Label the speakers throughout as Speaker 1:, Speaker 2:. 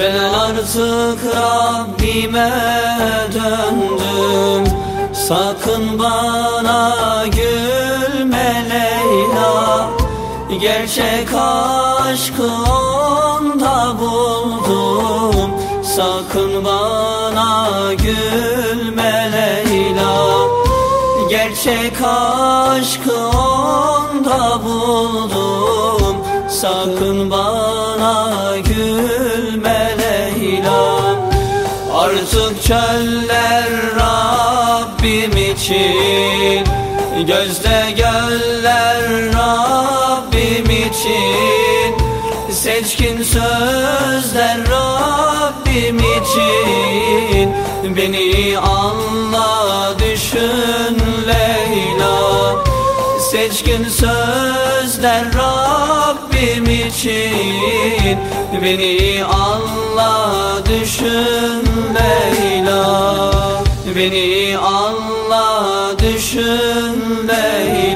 Speaker 1: Ben artık Rabbime döndüm. Sakın bana gülme Leyla. Gerçek aşkı onda buldum. Sakın bana gülme Leyla. Gerçek aşkı onda buldum. Sakın bana çöller Rabbim için. Gözde göller Rabbim için. Seçkin sözler Rabbim için. Beni anla düşün Leyla. Seçkin sözler Rabbim için. Beni anla düşün Leyla Beni anla düşün Leyla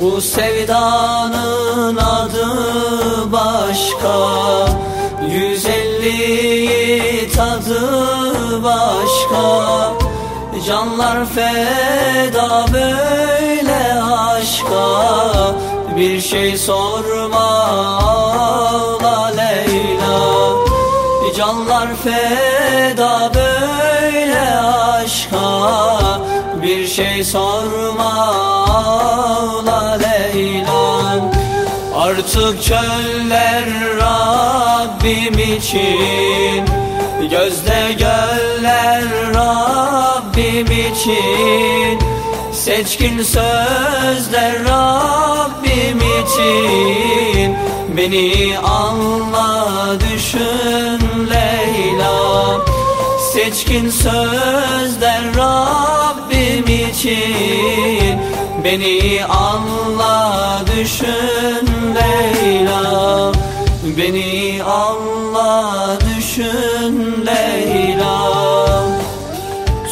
Speaker 1: Bu sevdanın adı başka Yüz elli tadı başka. Canlar feda böyle aşka Bir şey sorma ağla Leyla. Canlar feda böyle aşka Bir şey sorma Artık çöller Rabbim için. Gözde göller Rabbim için. Seçkin sözler Rabbim için. Beni anla düşün Leyla. Seçkin sözler Rabbim için. Beni anla düşün Beni anla düşün Leyla.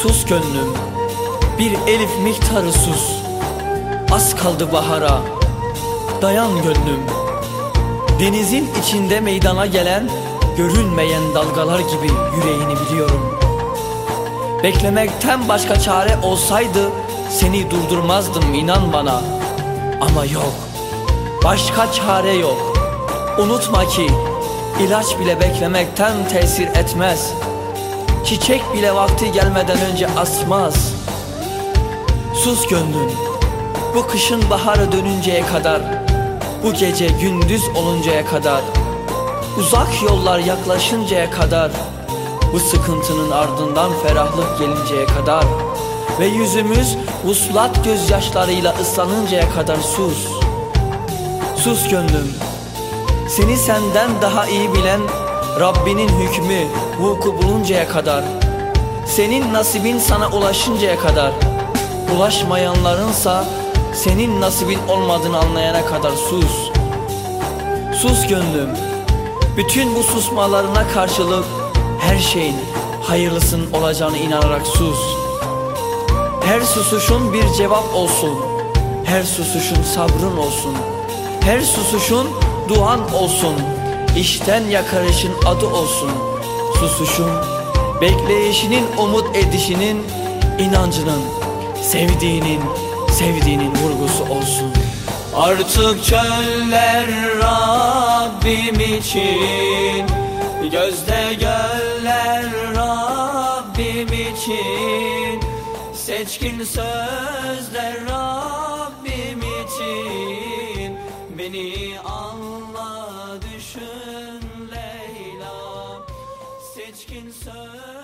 Speaker 2: Sus gönlüm bir elif miktarı sus. Az kaldı bahara Dayan gönlüm. Denizin içinde meydana gelen Görünmeyen dalgalar gibi yüreğini biliyorum. Beklemekten başka çare olsaydı Seni durdurmazdım inan bana. Ama yok Başka çare yok Unutma ki ilaç bile beklemekten tesir etmez. Çiçek bile vakti gelmeden önce asmaz. Sus gönlüm Bu kışın baharı dönünceye kadar Bu gece gündüz oluncaya kadar Uzak yollar yaklaşıncaya kadar Bu sıkıntının ardından ferahlık gelinceye kadar Ve yüzümüz uslat gözyaşlarıyla ıslanıncaya kadar sus. Sus gönlüm Seni senden daha iyi bilen Rabbinin hükmü vuku buluncaya kadar Senin nasibin sana ulaşıncaya kadar Ulaşmayanlarınsa senin nasibin olmadığını anlayana kadar sus. Sus gönlüm. Bütün bu susmalarına karşılık her şeyin hayırlısının olacağını inanarak sus. Her susuşun bir cevap olsun. Her susuşun sabrın olsun. Her susuşun duan olsun İşten yakarışın adı olsun. Susuşun bekleyişinin umut edişinin inancının Sevdiğinin, sevdiğinin vurgusu olsun.
Speaker 1: Artık çöller Rabbim için Gözde göller Rabbim için. Seçkin sözler Rabbim için Beni Seçkin sözler